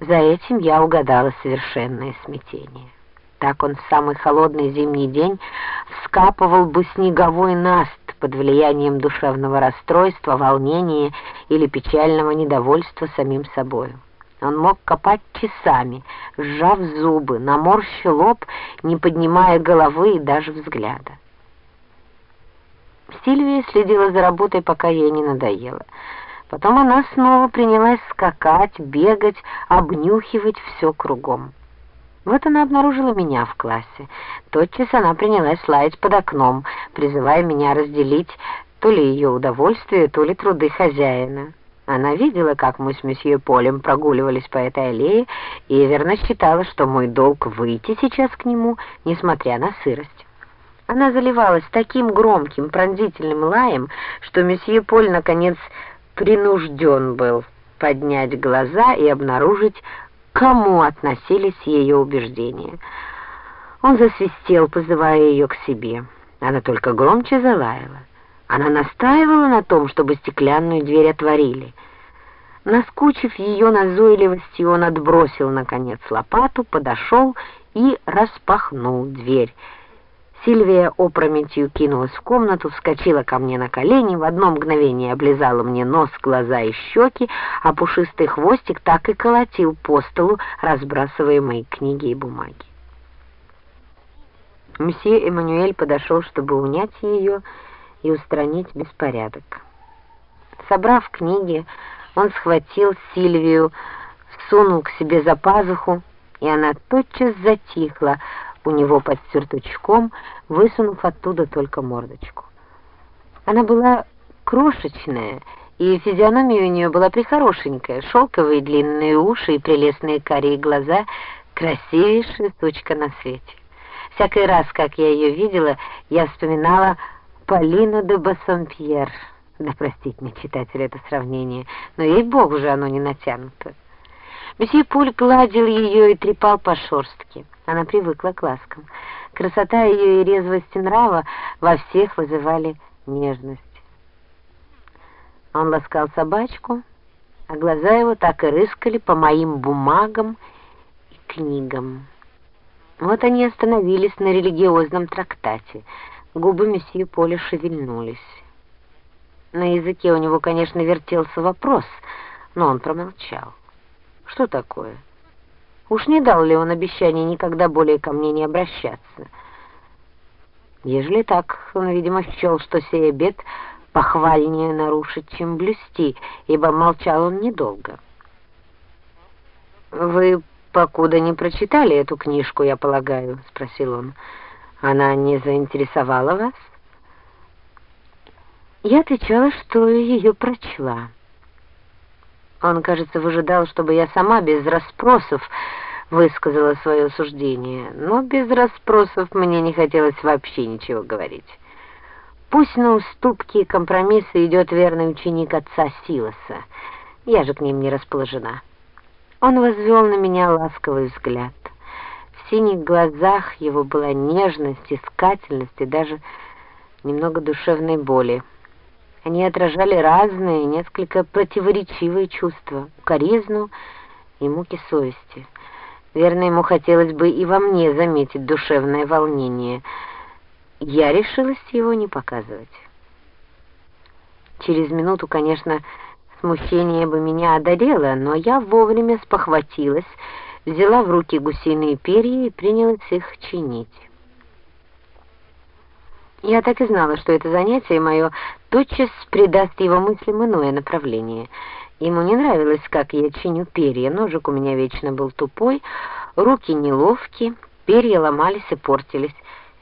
За этим я угадала совершенное смятение. Так он в самый холодный зимний день вскапывал бы снеговой наст под влиянием душевного расстройства, волнения или печального недовольства самим собою. Он мог копать часами, сжав зубы, наморщил лоб, не поднимая головы и даже взгляда. Сильвия следила за работой, пока ей не надоело. Потом она снова принялась скакать, бегать, обнюхивать все кругом. Вот она обнаружила меня в классе. Тотчас она принялась лаять под окном, призывая меня разделить то ли ее удовольствие, то ли труды хозяина. Она видела, как мы с месье Полем прогуливались по этой аллее, и верно считала, что мой долг выйти сейчас к нему, несмотря на сырость. Она заливалась таким громким, пронзительным лаем, что месье Поль, наконец, принужден был поднять глаза и обнаружить, кому относились ее убеждения. Он засвистел, позывая ее к себе. Она только громче залаяла. Она настаивала на том, чтобы стеклянную дверь отворили. Наскучив ее назойливостью, он отбросил, наконец, лопату, подошел и распахнул дверь. Сильвия опрометью кинулась в комнату, вскочила ко мне на колени, в одно мгновение облизала мне нос, глаза и щеки, а пушистый хвостик так и колотил по столу, разбрасывая мои книги и бумаги. Мсье Эммануэль подошел, чтобы унять ее и устранить беспорядок. Собрав книги, он схватил Сильвию, сунул к себе за пазуху, и она тотчас затихла, у него под сюртучком, высунув оттуда только мордочку. Она была крошечная, и физиономия у нее была прихорошенькая, шелковые длинные уши и прелестные карие глаза, красивейшая сучка на свете. Всякий раз, как я ее видела, я вспоминала Полину де Бассомпьер. Да простите мне, читатель, это сравнение, но ей-богу же оно не натянуто. Месье Пуль гладил ее и трепал по шерстке. Она привыкла к ласкам. Красота ее и резвость нрава во всех вызывали нежность. Он ласкал собачку, а глаза его так и рыскали по моим бумагам и книгам. Вот они остановились на религиозном трактате. Губы месье Поля шевельнулись. На языке у него, конечно, вертелся вопрос, но он промолчал. Что такое? Уж не дал ли он обещание никогда более ко мне не обращаться? Ежели так, он, видимо, счел, что сей обед похвальнее нарушить, чем блюсти, ибо молчал он недолго. «Вы покуда не прочитали эту книжку, я полагаю?» — спросил он. «Она не заинтересовала вас?» Я отвечала, что ее прочла. Он, кажется, выжидал, чтобы я сама без расспросов высказала свое суждение, но без расспросов мне не хотелось вообще ничего говорить. Пусть на уступки и компромиссы идет верный ученик отца Силоса, я же к ним не расположена. Он возвел на меня ласковый взгляд. В синих глазах его была нежность, искательность и даже немного душевной боли. Они отражали разные, несколько противоречивые чувства, укоризну и муки совести. Верно, ему хотелось бы и во мне заметить душевное волнение. Я решилась его не показывать. Через минуту, конечно, смущение бы меня одолело, но я вовремя спохватилась, взяла в руки гусиные перья и принялась их чинить. Я так и знала, что это занятие мое тотчас придаст его мыслям иное направление. Ему не нравилось, как я чиню перья, ножик у меня вечно был тупой, руки неловкие, перья ломались и портились.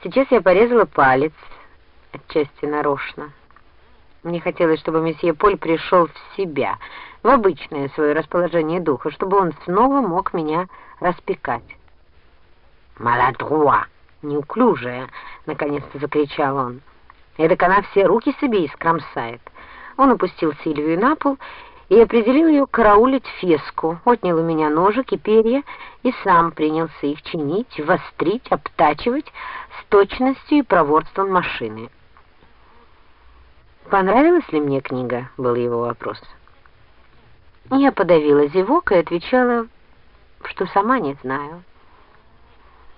Сейчас я порезала палец, отчасти нарочно. Мне хотелось, чтобы месье Поль пришел в себя, в обычное свое расположение духа, чтобы он снова мог меня распекать. «Маладруа!» Неуклюжая!» — наконец-то закричал он. «Эдак она все руки себе искромсает». Он опустил Сильвию на пол и определил ее караулить феску, отнял у меня ножик и перья и сам принялся их чинить, вострить, обтачивать с точностью и проворством машины. «Понравилась ли мне книга?» — был его вопрос. Я подавила зевок и отвечала что сама не знаю.